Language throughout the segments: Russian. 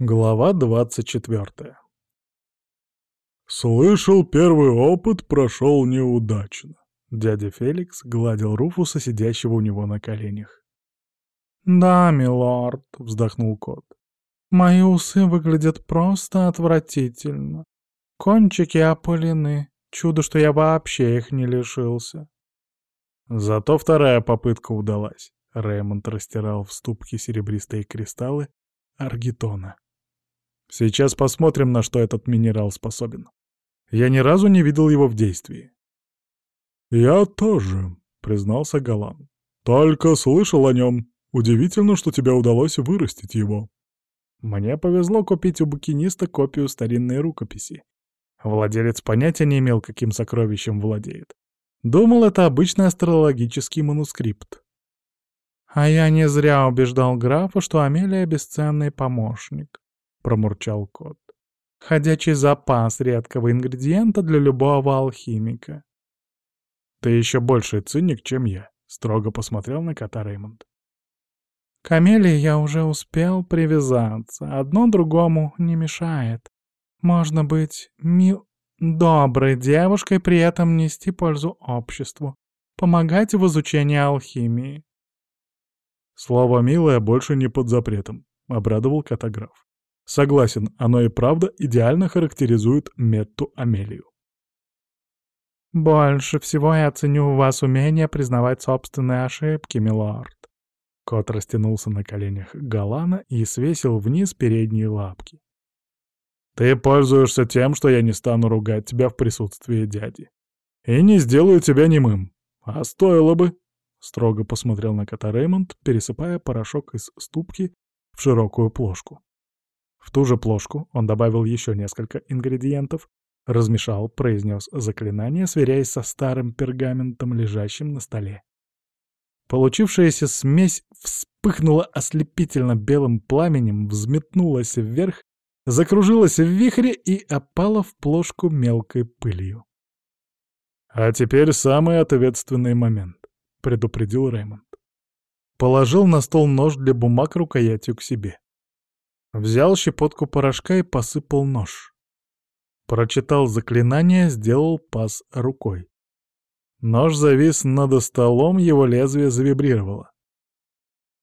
Глава двадцать четвертая. «Слышал, первый опыт прошел неудачно». Дядя Феликс гладил Руфуса, сидящего у него на коленях. «Да, милорд», — вздохнул кот. «Мои усы выглядят просто отвратительно. Кончики опылены. Чудо, что я вообще их не лишился». Зато вторая попытка удалась. Рэймонд растирал в ступке серебристые кристаллы аргитона. Сейчас посмотрим, на что этот минерал способен. Я ни разу не видел его в действии. «Я тоже», — признался Галан. «Только слышал о нем. Удивительно, что тебе удалось вырастить его». Мне повезло купить у букиниста копию старинной рукописи. Владелец понятия не имел, каким сокровищем владеет. Думал, это обычный астрологический манускрипт. «А я не зря убеждал графа, что Амелия — бесценный помощник промурчал кот. «Ходячий запас редкого ингредиента для любого алхимика». «Ты еще больше циник, чем я», — строго посмотрел на кота Реймонд. «К Амелии я уже успел привязаться. Одно другому не мешает. Можно быть мил... доброй девушкой, при этом нести пользу обществу, помогать в изучении алхимии». «Слово «милое» больше не под запретом», — обрадовал котограф. Согласен, оно и правда идеально характеризует Метту Амелию. «Больше всего я ценю у вас умение признавать собственные ошибки, милорд». Кот растянулся на коленях Галана и свесил вниз передние лапки. «Ты пользуешься тем, что я не стану ругать тебя в присутствии дяди. И не сделаю тебя немым. А стоило бы!» Строго посмотрел на кота Реймонд, пересыпая порошок из ступки в широкую плошку. В ту же плошку он добавил еще несколько ингредиентов, размешал, произнес заклинание, сверяясь со старым пергаментом, лежащим на столе. Получившаяся смесь вспыхнула ослепительно белым пламенем, взметнулась вверх, закружилась в вихре и опала в плошку мелкой пылью. «А теперь самый ответственный момент», — предупредил Рэймонд. Положил на стол нож для бумаг рукоятью к себе. Взял щепотку порошка и посыпал нож. Прочитал заклинание, сделал пас рукой. Нож завис над столом, его лезвие завибрировало.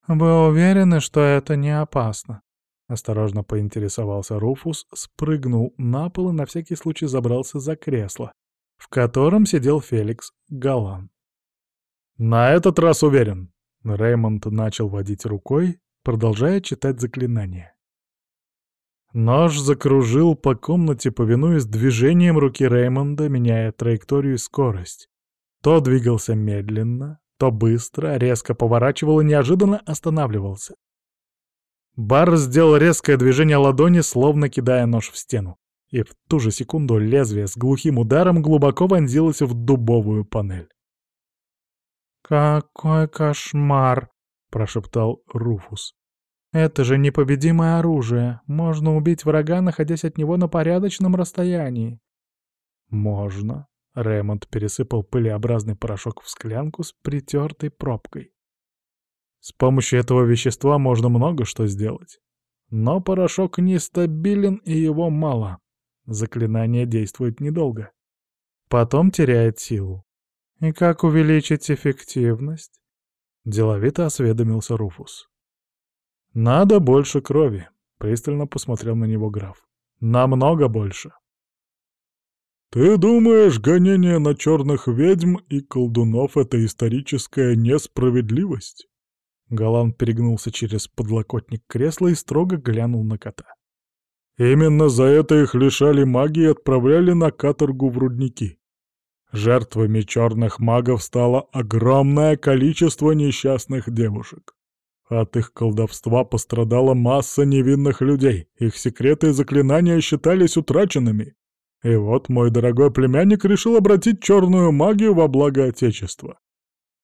«Вы уверены, что это не опасно?» Осторожно поинтересовался Руфус, спрыгнул на пол и на всякий случай забрался за кресло, в котором сидел Феликс Галан. «На этот раз уверен!» Реймонд начал водить рукой, продолжая читать заклинание. Нож закружил по комнате, повинуясь движением руки Реймонда, меняя траекторию и скорость. То двигался медленно, то быстро, резко поворачивал и неожиданно останавливался. Бар сделал резкое движение ладони, словно кидая нож в стену. И в ту же секунду лезвие с глухим ударом глубоко вонзилось в дубовую панель. «Какой кошмар!» — прошептал Руфус. Это же непобедимое оружие. Можно убить врага, находясь от него на порядочном расстоянии. Можно. Рэймонд пересыпал пылеобразный порошок в склянку с притертой пробкой. С помощью этого вещества можно много что сделать. Но порошок нестабилен и его мало. Заклинание действует недолго. Потом теряет силу. «И как увеличить эффективность?» Деловито осведомился Руфус. «Надо больше крови», — пристально посмотрел на него граф. «Намного больше». «Ты думаешь, гонение на черных ведьм и колдунов — это историческая несправедливость?» Галан перегнулся через подлокотник кресла и строго глянул на кота. «Именно за это их лишали магии и отправляли на каторгу в рудники. Жертвами черных магов стало огромное количество несчастных девушек. От их колдовства пострадала масса невинных людей, их секреты и заклинания считались утраченными. И вот мой дорогой племянник решил обратить черную магию во благо Отечества.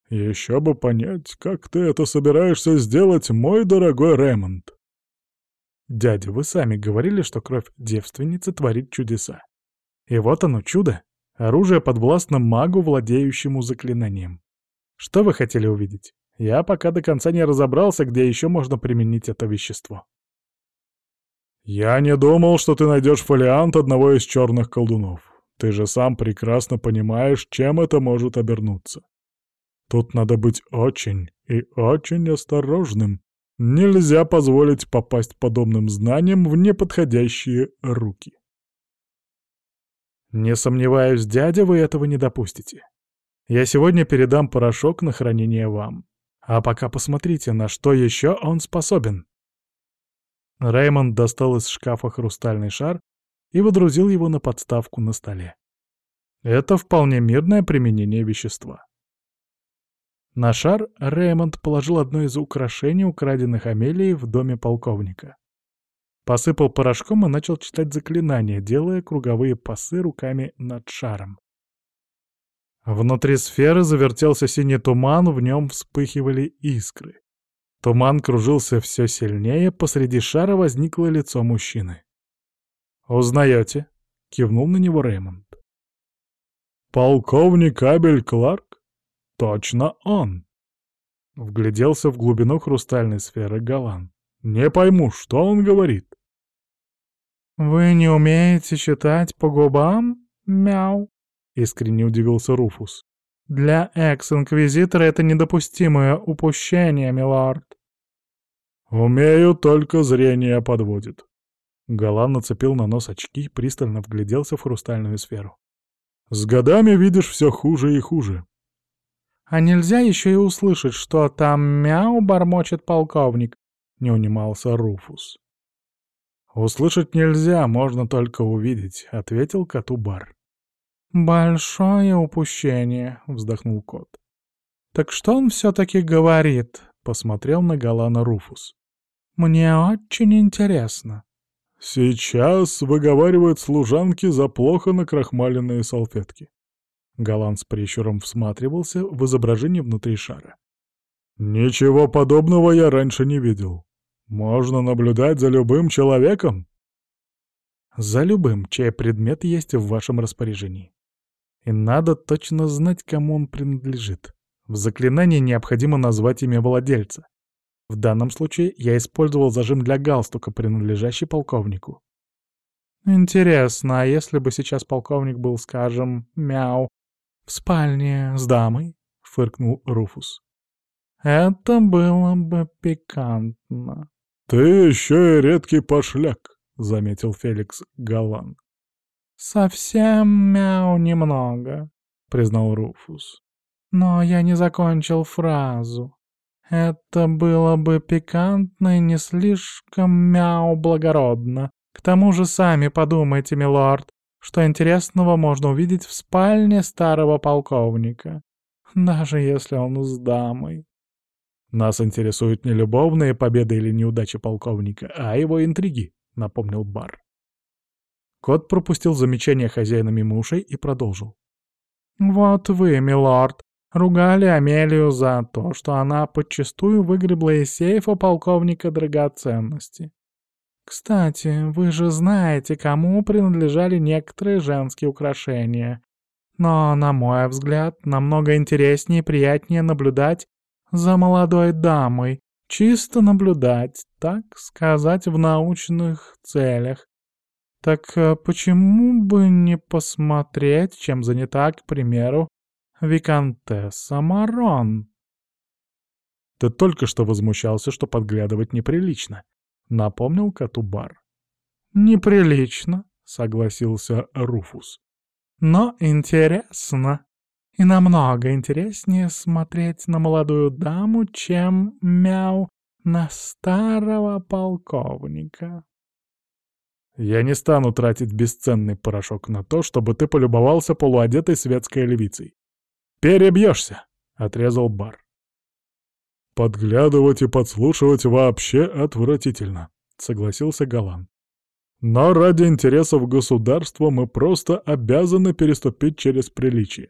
Еще бы понять, как ты это собираешься сделать, мой дорогой Рэймонд. Дядя, вы сами говорили, что кровь девственницы творит чудеса. И вот оно чудо. Оружие подвластно магу, владеющему заклинанием. Что вы хотели увидеть? Я пока до конца не разобрался, где еще можно применить это вещество. «Я не думал, что ты найдешь фолиант одного из черных колдунов. Ты же сам прекрасно понимаешь, чем это может обернуться. Тут надо быть очень и очень осторожным. Нельзя позволить попасть подобным знаниям в неподходящие руки. Не сомневаюсь, дядя, вы этого не допустите. Я сегодня передам порошок на хранение вам. А пока посмотрите, на что еще он способен. Реймонд достал из шкафа хрустальный шар и водрузил его на подставку на столе. Это вполне мирное применение вещества. На шар Реймонд положил одно из украшений, украденных Амелией в доме полковника. Посыпал порошком и начал читать заклинания, делая круговые пасы руками над шаром. Внутри сферы завертелся синий туман, в нем вспыхивали искры. Туман кружился все сильнее, посреди шара возникло лицо мужчины. «Узнаете?» — кивнул на него Реймонд. «Полковник Абель Кларк? Точно он!» Вгляделся в глубину хрустальной сферы Галан. «Не пойму, что он говорит?» «Вы не умеете читать по губам? Мяу!» — искренне удивился Руфус. «Для экс-инквизитора это недопустимое упущение, милорд». «Умею, только зрение подводит». Галан нацепил на нос очки, пристально вгляделся в хрустальную сферу. «С годами видишь все хуже и хуже». «А нельзя еще и услышать, что там мяу бормочет полковник?» — не унимался Руфус. «Услышать нельзя, можно только увидеть», — ответил коту Бар. «Большое упущение», — вздохнул кот. «Так что он все-таки говорит?» — посмотрел на Галана Руфус. «Мне очень интересно». «Сейчас выговаривают служанки за плохо накрахмаленные салфетки». Галан с прищуром всматривался в изображение внутри шара. «Ничего подобного я раньше не видел. Можно наблюдать за любым человеком?» «За любым, чей предмет есть в вашем распоряжении. И надо точно знать, кому он принадлежит. В заклинании необходимо назвать имя владельца. В данном случае я использовал зажим для галстука, принадлежащий полковнику. Интересно, а если бы сейчас полковник был, скажем, мяу, в спальне с дамой? Фыркнул Руфус. Это было бы пикантно. «Ты еще и редкий пошляк», — заметил Феликс Галан. «Совсем мяу немного», — признал Руфус. «Но я не закончил фразу. Это было бы пикантно и не слишком мяу благородно. К тому же сами подумайте, милорд, что интересного можно увидеть в спальне старого полковника, даже если он с дамой». «Нас интересуют не любовные победы или неудачи полковника, а его интриги», — напомнил Бар. Кот пропустил замечание хозяина мимо ушей и продолжил. «Вот вы, милорд, ругали Амелию за то, что она подчастую выгребла из сейфа полковника драгоценности. Кстати, вы же знаете, кому принадлежали некоторые женские украшения. Но, на мой взгляд, намного интереснее и приятнее наблюдать за молодой дамой, чисто наблюдать, так сказать, в научных целях, так э, почему бы не посмотреть, чем занята, к примеру, Викантесса Марон? Ты только что возмущался, что подглядывать неприлично, напомнил Катубар. Неприлично, согласился Руфус. Но интересно. И намного интереснее смотреть на молодую даму, чем мяу на старого полковника. Я не стану тратить бесценный порошок на то, чтобы ты полюбовался полуодетой светской львицей. Перебьешься, — отрезал Бар. Подглядывать и подслушивать вообще отвратительно, — согласился Галан. Но ради интересов государства мы просто обязаны переступить через приличие.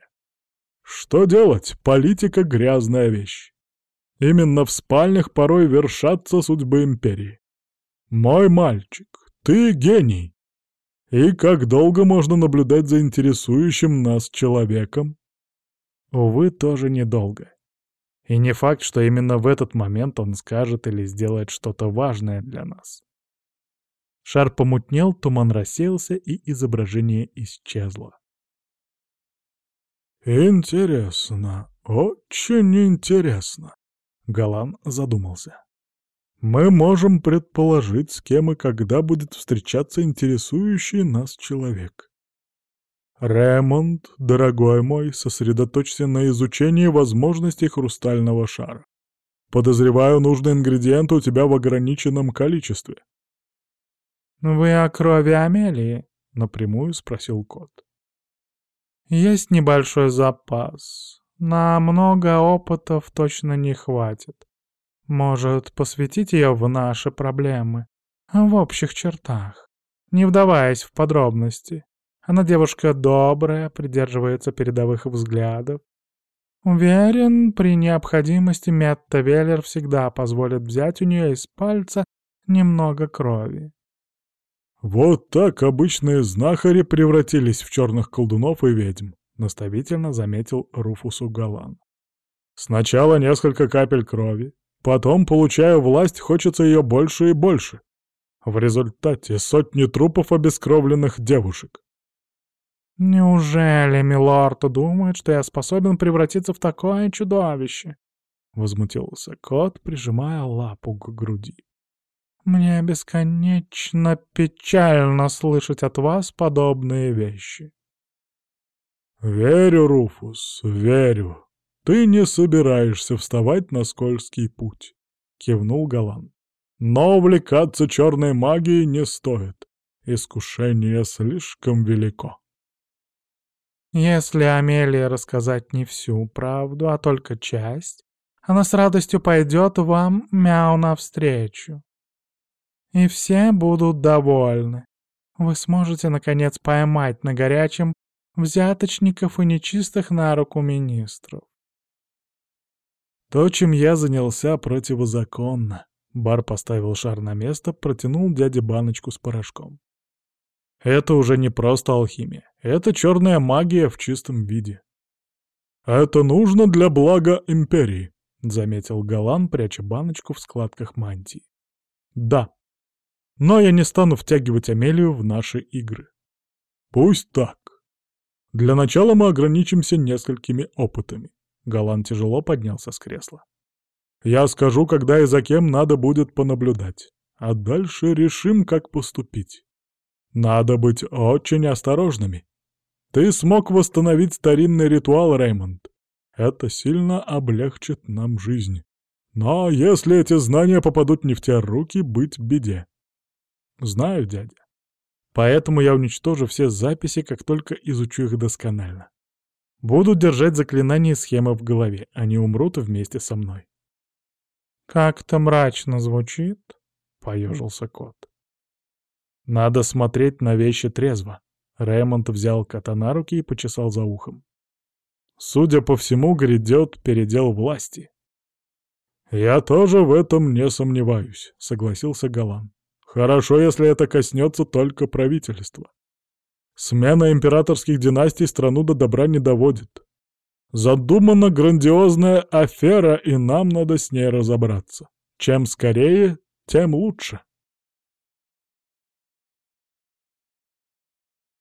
Что делать? Политика — грязная вещь. Именно в спальнях порой вершатся судьбы империи. Мой мальчик, ты гений! И как долго можно наблюдать за интересующим нас человеком? Увы, тоже недолго. И не факт, что именно в этот момент он скажет или сделает что-то важное для нас. Шар помутнел, туман рассеялся, и изображение исчезло. «Интересно, очень интересно», — Галан задумался. «Мы можем предположить, с кем и когда будет встречаться интересующий нас человек. Ремонт, дорогой мой, сосредоточься на изучении возможностей хрустального шара. Подозреваю, нужный ингредиент у тебя в ограниченном количестве. «Вы о крови Амелии?» — напрямую спросил кот. «Есть небольшой запас. На много опытов точно не хватит. Может, посвятить ее в наши проблемы? В общих чертах, не вдаваясь в подробности. Она девушка добрая, придерживается передовых взглядов. Уверен, при необходимости Метта Веллер всегда позволит взять у нее из пальца немного крови. «Вот так обычные знахари превратились в черных колдунов и ведьм», — наставительно заметил Руфусу Галан. «Сначала несколько капель крови, потом, получая власть, хочется ее больше и больше. В результате сотни трупов обескровленных девушек. «Неужели милорд думает, что я способен превратиться в такое чудовище?» — возмутился кот, прижимая лапу к груди. «Мне бесконечно печально слышать от вас подобные вещи». «Верю, Руфус, верю. Ты не собираешься вставать на скользкий путь», — кивнул Галан. «Но увлекаться черной магией не стоит. Искушение слишком велико». Если Амелия рассказать не всю правду, а только часть, она с радостью пойдет вам мяу навстречу. И все будут довольны. Вы сможете, наконец, поймать на горячем взяточников и нечистых на руку министров. То, чем я занялся противозаконно. Бар поставил шар на место, протянул дяде баночку с порошком. Это уже не просто алхимия. Это черная магия в чистом виде. «Это нужно для блага Империи», — заметил Галан, пряча баночку в складках мантии. «Да. Но я не стану втягивать Амелию в наши игры. Пусть так. Для начала мы ограничимся несколькими опытами». Галан тяжело поднялся с кресла. «Я скажу, когда и за кем надо будет понаблюдать, а дальше решим, как поступить». Надо быть очень осторожными. Ты смог восстановить старинный ритуал, Реймонд. Это сильно облегчит нам жизнь. Но если эти знания попадут не в те руки, быть беде. Знаю, дядя. Поэтому я уничтожу все записи, как только изучу их досконально. Буду держать заклинания и схемы в голове, они умрут вместе со мной. «Как-то мрачно звучит», — поежился кот. Надо смотреть на вещи трезво. Рэймонд взял кота на руки и почесал за ухом. Судя по всему, грядет передел власти. «Я тоже в этом не сомневаюсь», — согласился Галан. «Хорошо, если это коснется только правительства. Смена императорских династий страну до добра не доводит. Задумана грандиозная афера, и нам надо с ней разобраться. Чем скорее, тем лучше».